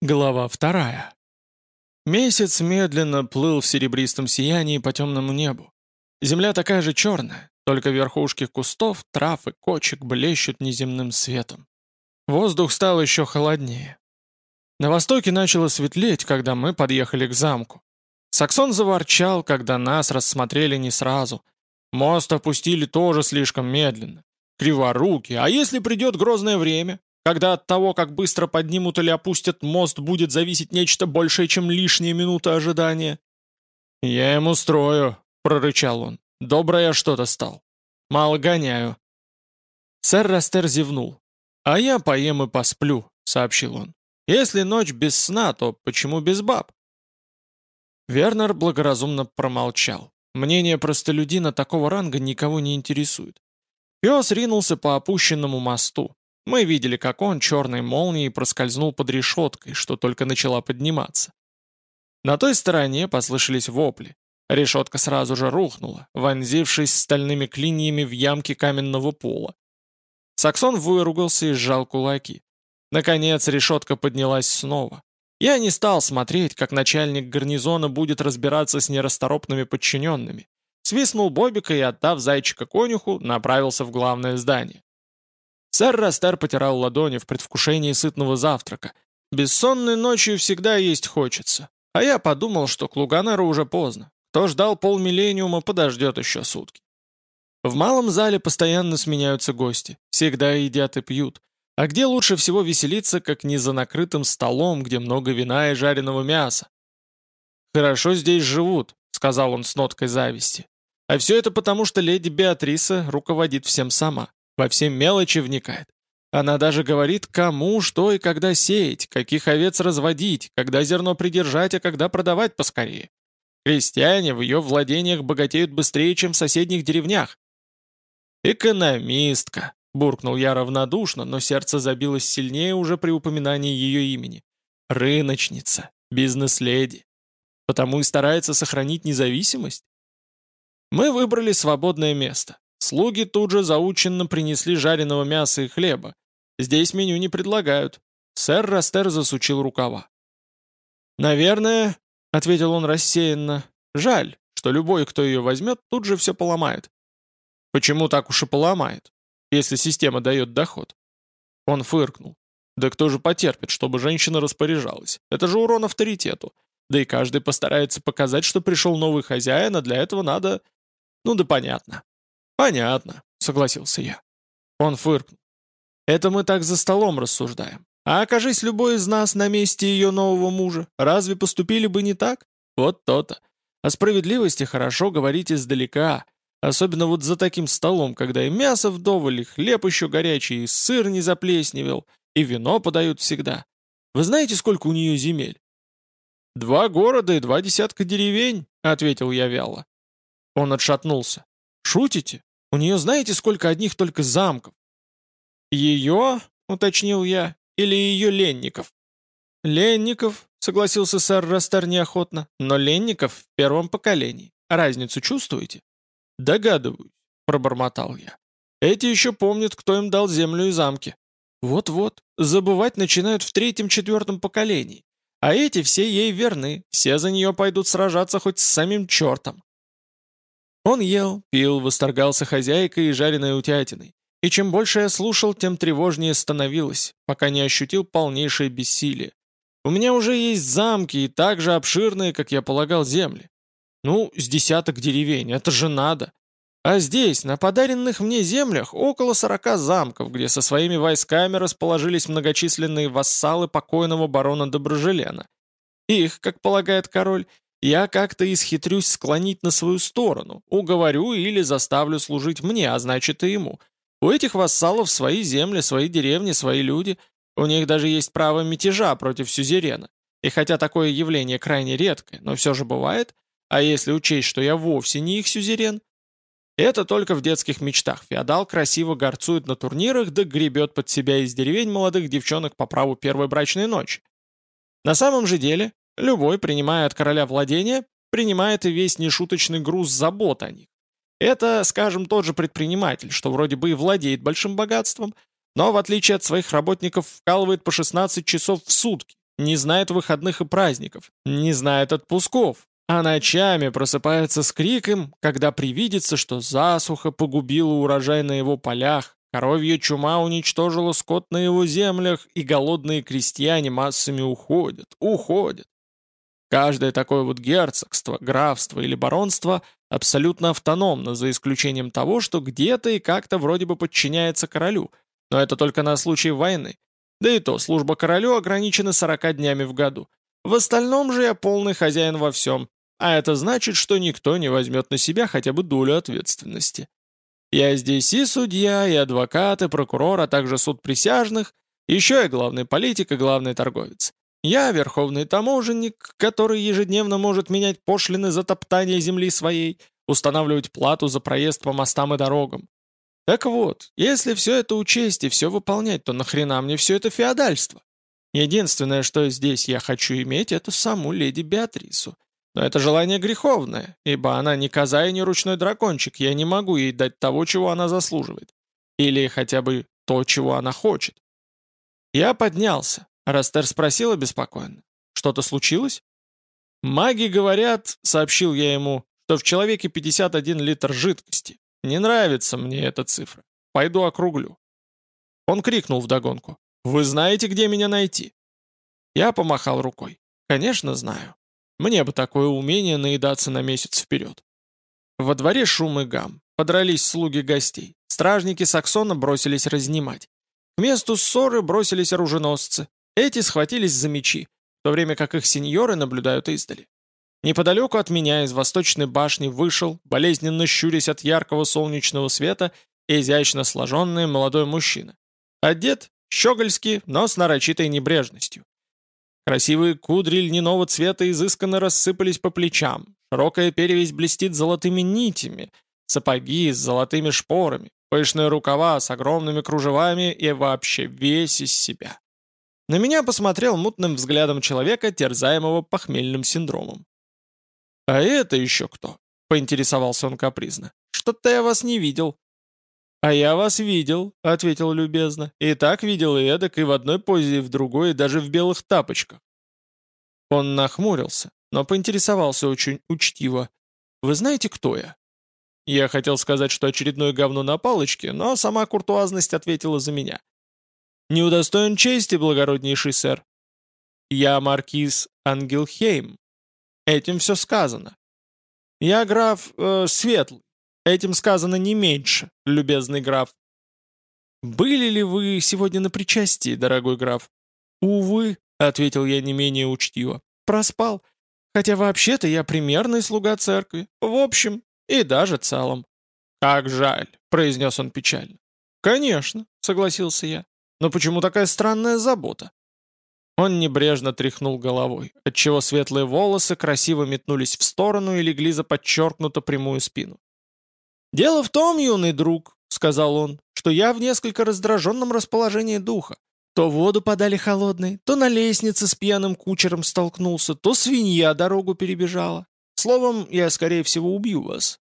Глава вторая. Месяц медленно плыл в серебристом сиянии по темному небу. Земля такая же черная, только верхушки кустов, трав и кочек блещут неземным светом. Воздух стал еще холоднее. На востоке начало светлеть, когда мы подъехали к замку. Саксон заворчал, когда нас рассмотрели не сразу. Мост опустили тоже слишком медленно. Криворуки, а если придет грозное время? Когда от того, как быстро поднимут или опустят мост, будет зависеть нечто большее, чем лишние минуты ожидания. «Я ему строю», — прорычал он. «Добро я что-то стал. Мало гоняю». Сэр Растер зевнул. «А я поем и посплю», — сообщил он. «Если ночь без сна, то почему без баб?» Вернер благоразумно промолчал. Мнение простолюдина такого ранга никого не интересует. Пес ринулся по опущенному мосту. Мы видели, как он черной молнией проскользнул под решеткой, что только начала подниматься. На той стороне послышались вопли. Решетка сразу же рухнула, вонзившись стальными клиньями в ямки каменного пола. Саксон выругался и сжал кулаки. Наконец решетка поднялась снова. Я не стал смотреть, как начальник гарнизона будет разбираться с нерасторопными подчиненными. Свистнул Бобика и, отдав зайчика конюху, направился в главное здание. Сэр Растер потирал ладони в предвкушении сытного завтрака. Бессонной ночью всегда есть хочется. А я подумал, что к Луганеру уже поздно. Кто ждал полмиллениума, подождет еще сутки. В малом зале постоянно сменяются гости. Всегда едят и пьют. А где лучше всего веселиться, как не за накрытым столом, где много вина и жареного мяса? «Хорошо здесь живут», — сказал он с ноткой зависти. «А все это потому, что леди Беатриса руководит всем сама. Во все мелочи вникает. Она даже говорит, кому, что и когда сеять, каких овец разводить, когда зерно придержать, а когда продавать поскорее. Крестьяне в ее владениях богатеют быстрее, чем в соседних деревнях. «Экономистка», — буркнул я равнодушно, но сердце забилось сильнее уже при упоминании ее имени. «Рыночница, бизнес-леди. Потому и старается сохранить независимость?» Мы выбрали свободное место. Слуги тут же заученно принесли жареного мяса и хлеба. Здесь меню не предлагают. Сэр Растер засучил рукава. «Наверное», — ответил он рассеянно, — «жаль, что любой, кто ее возьмет, тут же все поломает». «Почему так уж и поломает, если система дает доход?» Он фыркнул. «Да кто же потерпит, чтобы женщина распоряжалась? Это же урон авторитету. Да и каждый постарается показать, что пришел новый хозяин, а для этого надо... Ну да понятно. «Понятно», — согласился я. Он фыркнул. «Это мы так за столом рассуждаем. А окажись любой из нас на месте ее нового мужа, разве поступили бы не так? Вот то-то. О справедливости хорошо говорить издалека, особенно вот за таким столом, когда и мясо вдоволь, и хлеб еще горячий, и сыр не заплесневел, и вино подают всегда. Вы знаете, сколько у нее земель?» «Два города и два десятка деревень», — ответил я вяло. Он отшатнулся. «Шутите? У нее знаете, сколько одних только замков?» «Ее?» — уточнил я. «Или ее ленников?» «Ленников», — согласился сэр Растер неохотно, «но ленников в первом поколении. Разницу чувствуете?» «Догадываюсь», — пробормотал я. «Эти еще помнят, кто им дал землю и замки. Вот-вот, забывать начинают в третьем-четвертом поколении. А эти все ей верны, все за нее пойдут сражаться хоть с самим чертом. Он ел, пил, восторгался хозяйкой и жареной утятиной. И чем больше я слушал, тем тревожнее становилось, пока не ощутил полнейшее бессилие. У меня уже есть замки и так же обширные, как я полагал, земли. Ну, с десяток деревень, это же надо. А здесь, на подаренных мне землях, около сорока замков, где со своими войсками расположились многочисленные вассалы покойного барона Доброжелена. Их, как полагает король, я как-то исхитрюсь склонить на свою сторону, уговорю или заставлю служить мне, а значит и ему. У этих вассалов свои земли, свои деревни, свои люди. У них даже есть право мятежа против сюзерена. И хотя такое явление крайне редкое, но все же бывает, а если учесть, что я вовсе не их сюзерен, это только в детских мечтах. Феодал красиво горцует на турнирах, да гребет под себя из деревень молодых девчонок по праву первой брачной ночи. На самом же деле, Любой, принимая от короля владения, принимает и весь нешуточный груз забот о них. Это, скажем, тот же предприниматель, что вроде бы и владеет большим богатством, но в отличие от своих работников вкалывает по 16 часов в сутки, не знает выходных и праздников, не знает отпусков, а ночами просыпается с криком, когда привидится, что засуха погубила урожай на его полях, коровья чума уничтожила скот на его землях, и голодные крестьяне массами уходят, уходят. Каждое такое вот герцогство, графство или баронство абсолютно автономно, за исключением того, что где-то и как-то вроде бы подчиняется королю, но это только на случай войны. Да и то, служба королю ограничена 40 днями в году. В остальном же я полный хозяин во всем, а это значит, что никто не возьмет на себя хотя бы долю ответственности. Я здесь и судья, и адвокат, и прокурор, а также суд присяжных, еще и главный политик, и главный торговец. Я верховный таможенник, который ежедневно может менять пошлины за топтание земли своей, устанавливать плату за проезд по мостам и дорогам. Так вот, если все это учесть и все выполнять, то нахрена мне все это феодальство? Единственное, что здесь я хочу иметь, это саму леди Беатрису. Но это желание греховное, ибо она не коза и не ручной дракончик, я не могу ей дать того, чего она заслуживает. Или хотя бы то, чего она хочет. Я поднялся. Растер спросила беспокойно. «Что-то случилось?» «Маги говорят», — сообщил я ему, «что в человеке 51 литр жидкости. Не нравится мне эта цифра. Пойду округлю». Он крикнул вдогонку. «Вы знаете, где меня найти?» Я помахал рукой. «Конечно знаю. Мне бы такое умение наедаться на месяц вперед. Во дворе шум и гам. Подрались слуги гостей. Стражники Саксона бросились разнимать. К месту ссоры бросились оруженосцы. Эти схватились за мечи, в то время как их сеньоры наблюдают издали. Неподалеку от меня из восточной башни вышел, болезненно щурясь от яркого солнечного света, изящно сложенный молодой мужчина. Одет щегольски, но с нарочитой небрежностью. Красивые кудри льняного цвета изысканно рассыпались по плечам. Широкая перевязь блестит золотыми нитями. Сапоги с золотыми шпорами. Пышные рукава с огромными кружевами и вообще весь из себя. На меня посмотрел мутным взглядом человека, терзаемого похмельным синдромом. «А это еще кто?» — поинтересовался он капризно. «Что-то я вас не видел». «А я вас видел», — ответил любезно. «И так видел и эдак, и в одной позе, и в другой, и даже в белых тапочках». Он нахмурился, но поинтересовался очень учтиво. «Вы знаете, кто я?» Я хотел сказать, что очередное говно на палочке, но сама куртуазность ответила за меня. «Не удостоен чести, благороднейший сэр. Я маркиз Ангелхейм. Этим все сказано. Я граф э, Светлый. Этим сказано не меньше, любезный граф. «Были ли вы сегодня на причастии, дорогой граф?» «Увы», — ответил я не менее учтиво, — «проспал. Хотя вообще-то я примерный слуга церкви. В общем, и даже целом». «Как жаль», — произнес он печально. «Конечно», — согласился я. «Но почему такая странная забота?» Он небрежно тряхнул головой, отчего светлые волосы красиво метнулись в сторону и легли за подчеркнуто прямую спину. «Дело в том, юный друг», — сказал он, — «что я в несколько раздраженном расположении духа. То воду подали холодной, то на лестнице с пьяным кучером столкнулся, то свинья дорогу перебежала. Словом, я, скорее всего, убью вас».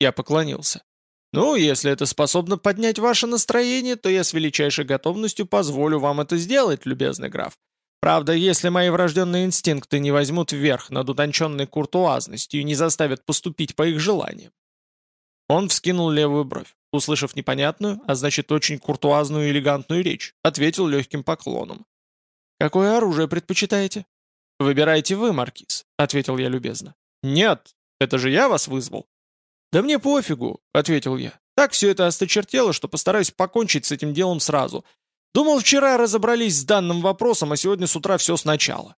Я поклонился. «Ну, если это способно поднять ваше настроение, то я с величайшей готовностью позволю вам это сделать, любезный граф. Правда, если мои врожденные инстинкты не возьмут вверх над утонченной куртуазностью и не заставят поступить по их желаниям. Он вскинул левую бровь, услышав непонятную, а значит очень куртуазную и элегантную речь, ответил легким поклоном. «Какое оружие предпочитаете?» «Выбирайте вы, Маркиз», — ответил я любезно. «Нет, это же я вас вызвал». «Да мне пофигу», — ответил я. «Так все это осточертело, что постараюсь покончить с этим делом сразу. Думал, вчера разобрались с данным вопросом, а сегодня с утра все сначала».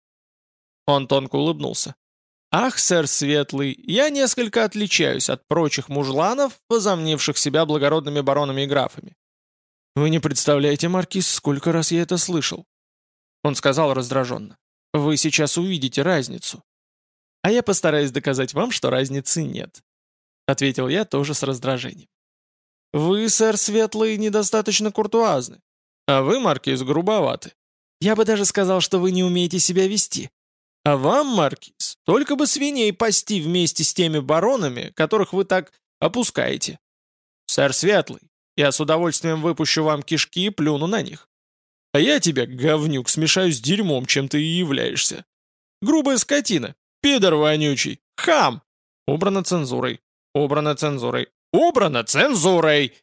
Он тонко улыбнулся. «Ах, сэр Светлый, я несколько отличаюсь от прочих мужланов, возомнивших себя благородными баронами и графами». «Вы не представляете, Маркиз, сколько раз я это слышал?» Он сказал раздраженно. «Вы сейчас увидите разницу». «А я постараюсь доказать вам, что разницы нет», — ответил я тоже с раздражением. «Вы, сэр Светлый, недостаточно куртуазны, а вы, Маркиз, грубоваты. Я бы даже сказал, что вы не умеете себя вести. А вам, Маркиз, только бы свиней пасти вместе с теми баронами, которых вы так опускаете. Сэр Светлый, я с удовольствием выпущу вам кишки и плюну на них. А я тебя, говнюк, смешаю с дерьмом, чем ты и являешься. Грубая скотина, пидор вонючий, хам! Убрано цензурой, убрано цензурой, убрано цензурой!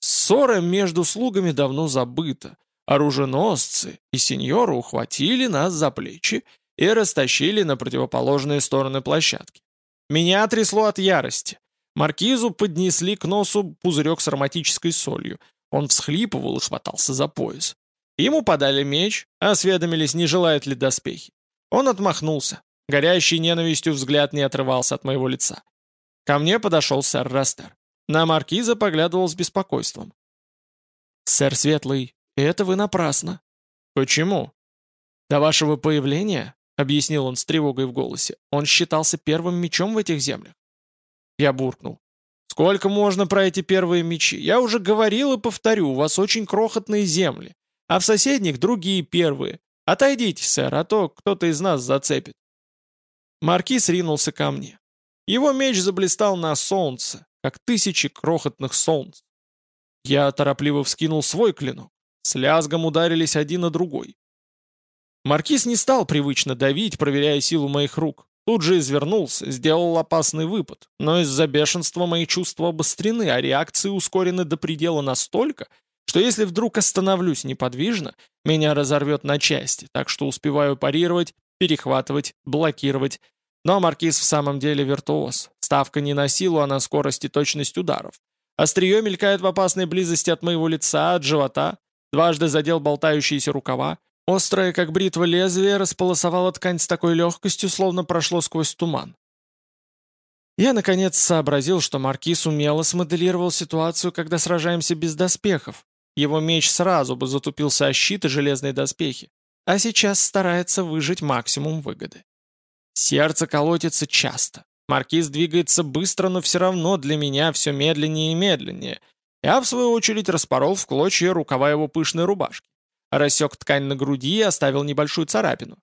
Ссора между слугами давно забыта. Оруженосцы и сеньоры ухватили нас за плечи и растащили на противоположные стороны площадки. Меня трясло от ярости. Маркизу поднесли к носу пузырек с ароматической солью. Он всхлипывал и хватался за пояс. Ему подали меч, осведомились, не желает ли доспехи. Он отмахнулся. Горящий ненавистью взгляд не отрывался от моего лица. Ко мне подошел сэр Растер. На маркиза поглядывал с беспокойством. «Сэр Светлый, это вы напрасно». «Почему?» «До вашего появления», — объяснил он с тревогой в голосе, «он считался первым мечом в этих землях. Я буркнул. «Сколько можно про эти первые мечи? Я уже говорил и повторю, у вас очень крохотные земли, а в соседних другие первые. Отойдите, сэр, а то кто-то из нас зацепит». Маркиз ринулся ко мне. Его меч заблистал на солнце, как тысячи крохотных солнц. Я торопливо вскинул свой клинок. С лязгом ударились один на другой. Маркиз не стал привычно давить, проверяя силу моих рук. Тут же извернулся, сделал опасный выпад, но из-за бешенства мои чувства обострены, а реакции ускорены до предела настолько, что если вдруг остановлюсь неподвижно, меня разорвет на части, так что успеваю парировать, перехватывать, блокировать. Но Маркиз в самом деле виртуоз. Ставка не на силу, а на скорость и точность ударов. Острие мелькает в опасной близости от моего лица, от живота, дважды задел болтающиеся рукава, Острое, как бритва лезвие, располосовало ткань с такой легкостью, словно прошло сквозь туман. Я, наконец, сообразил, что Маркиз умело смоделировал ситуацию, когда сражаемся без доспехов. Его меч сразу бы затупился о щит и железные доспехи, а сейчас старается выжить максимум выгоды. Сердце колотится часто. Маркиз двигается быстро, но все равно для меня все медленнее и медленнее. Я, в свою очередь, распорол в клочья рукава его пышной рубашки рассек ткань на груди и оставил небольшую царапину.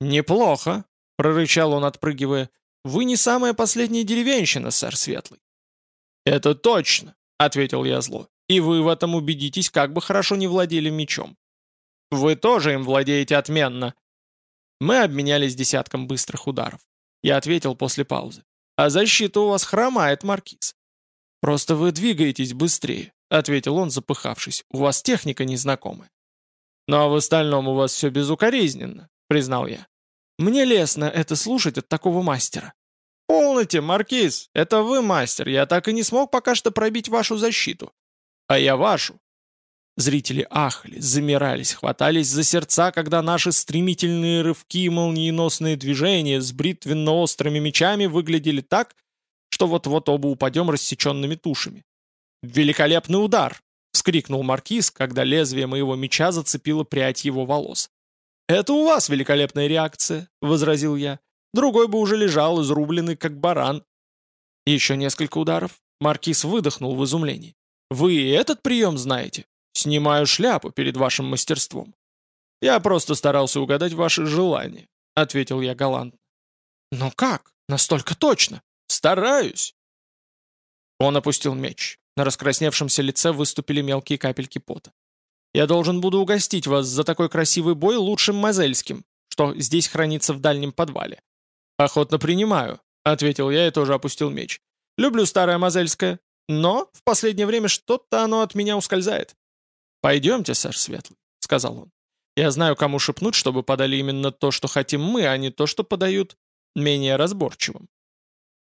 «Неплохо», — прорычал он, отпрыгивая. «Вы не самая последняя деревенщина, сэр Светлый». «Это точно», — ответил я зло. «И вы в этом убедитесь, как бы хорошо не владели мечом». «Вы тоже им владеете отменно». Мы обменялись десятком быстрых ударов. Я ответил после паузы. «А защита у вас хромает, Маркиз». «Просто вы двигаетесь быстрее», — ответил он, запыхавшись. «У вас техника незнакомая». «Но в остальном у вас все безукоризненно», — признал я. «Мне лестно это слушать от такого мастера». «Полноте, Маркиз, это вы мастер, я так и не смог пока что пробить вашу защиту. А я вашу». Зрители ахали, замирались, хватались за сердца, когда наши стремительные рывки и молниеносные движения с бритвенно-острыми мечами выглядели так, что вот-вот оба упадем рассеченными тушами. Великолепный удар! вскрикнул Маркиз, когда лезвие моего меча зацепило прядь его волос. «Это у вас великолепная реакция», — возразил я. «Другой бы уже лежал, изрубленный, как баран». Еще несколько ударов. Маркиз выдохнул в изумлении. «Вы этот прием знаете? Снимаю шляпу перед вашим мастерством». «Я просто старался угадать ваши желания», — ответил я галантно. «Но как? Настолько точно? Стараюсь!» Он опустил меч. На раскрасневшемся лице выступили мелкие капельки пота. «Я должен буду угостить вас за такой красивый бой лучшим мазельским, что здесь хранится в дальнем подвале». «Охотно принимаю», — ответил я и тоже опустил меч. «Люблю старое мазельское, но в последнее время что-то оно от меня ускользает». «Пойдемте, сэр Светлый», — сказал он. «Я знаю, кому шепнуть, чтобы подали именно то, что хотим мы, а не то, что подают менее разборчивым».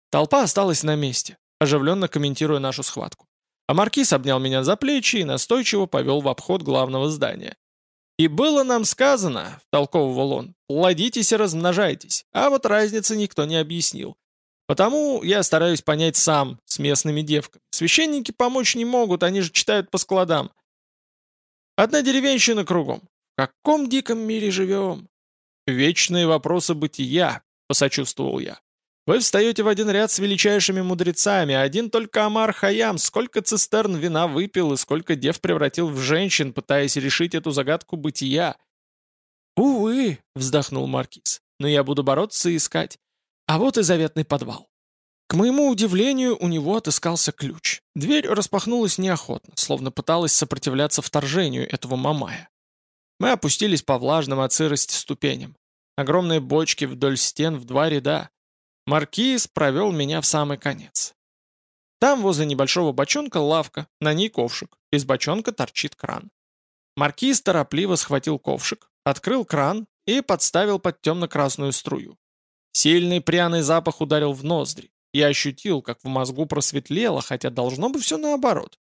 Толпа осталась на месте, оживленно комментируя нашу схватку. А маркиз обнял меня за плечи и настойчиво повел в обход главного здания. «И было нам сказано», — втолковывал он, — «плодитесь и размножайтесь», а вот разницы никто не объяснил. Потому я стараюсь понять сам, с местными девками. Священники помочь не могут, они же читают по складам. Одна деревенщина кругом. В каком диком мире живем? Вечные вопросы бытия, посочувствовал я. Вы встаете в один ряд с величайшими мудрецами, один только Амар Хаям сколько цистерн вина выпил и сколько дев превратил в женщин, пытаясь решить эту загадку бытия. «Увы», — вздохнул Маркиз, — «но я буду бороться и искать. А вот и заветный подвал». К моему удивлению, у него отыскался ключ. Дверь распахнулась неохотно, словно пыталась сопротивляться вторжению этого мамая. Мы опустились по влажным от сырости ступеням. Огромные бочки вдоль стен в два ряда. Маркиз провел меня в самый конец. Там возле небольшого бочонка лавка, на ней ковшик. Из бочонка торчит кран. Маркиз торопливо схватил ковшик, открыл кран и подставил под темно-красную струю. Сильный пряный запах ударил в ноздри. Я ощутил, как в мозгу просветлело, хотя должно быть все наоборот.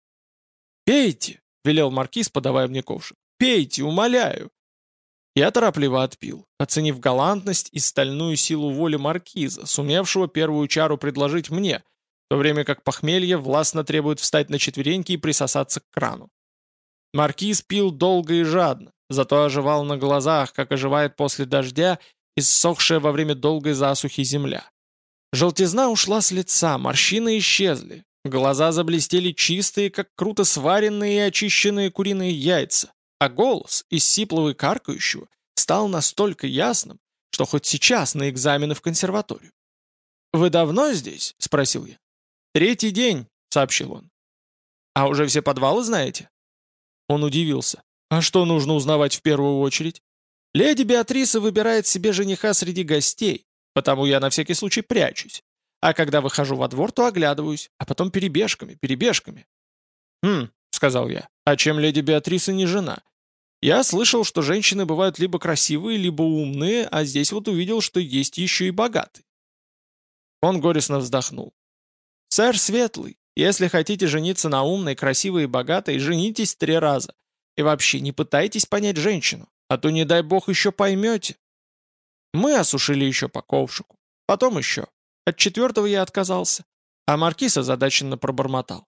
«Пейте!» — велел маркиз, подавая мне ковшик. «Пейте, умоляю!» Я торопливо отпил, оценив галантность и стальную силу воли маркиза, сумевшего первую чару предложить мне — в то время как похмелье властно требует встать на четвереньки и присосаться к крану. Маркиз пил долго и жадно, зато оживал на глазах, как оживает после дождя иссохшая во время долгой засухи земля. Желтизна ушла с лица, морщины исчезли, глаза заблестели чистые, как круто сваренные и очищенные куриные яйца, а голос из сиплого и каркающего стал настолько ясным, что хоть сейчас на экзамены в консерваторию. «Вы давно здесь?» — спросил я. «Третий день», — сообщил он. «А уже все подвалы знаете?» Он удивился. «А что нужно узнавать в первую очередь?» «Леди Беатриса выбирает себе жениха среди гостей, потому я на всякий случай прячусь. А когда выхожу во двор, то оглядываюсь, а потом перебежками, перебежками». «Хм», — сказал я, — «а чем леди Беатриса не жена?» Я слышал, что женщины бывают либо красивые, либо умные, а здесь вот увидел, что есть еще и богатые. Он горестно вздохнул. «Сэр Светлый, если хотите жениться на умной, красивой и богатой, женитесь три раза. И вообще не пытайтесь понять женщину, а то, не дай бог, еще поймете». Мы осушили еще по ковшику. Потом еще. От четвертого я отказался. А маркиз озадаченно пробормотал.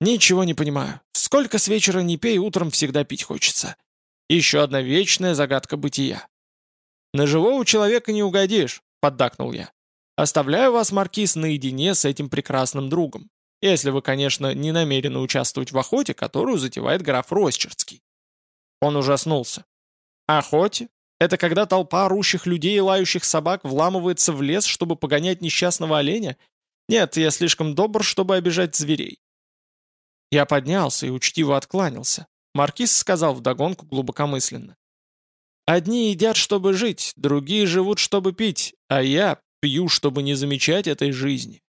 «Ничего не понимаю. Сколько с вечера не пей, утром всегда пить хочется. Еще одна вечная загадка бытия». «На живого человека не угодишь», — поддакнул я. Оставляю вас, Маркиз, наедине с этим прекрасным другом. Если вы, конечно, не намерены участвовать в охоте, которую затевает граф Росчерский. Он ужаснулся. Охоте? Это когда толпа орущих людей и лающих собак вламывается в лес, чтобы погонять несчастного оленя? Нет, я слишком добр, чтобы обижать зверей. Я поднялся и учтиво откланялся. Маркиз сказал вдогонку глубокомысленно. «Одни едят, чтобы жить, другие живут, чтобы пить, а я Пью, чтобы не замечать этой жизни.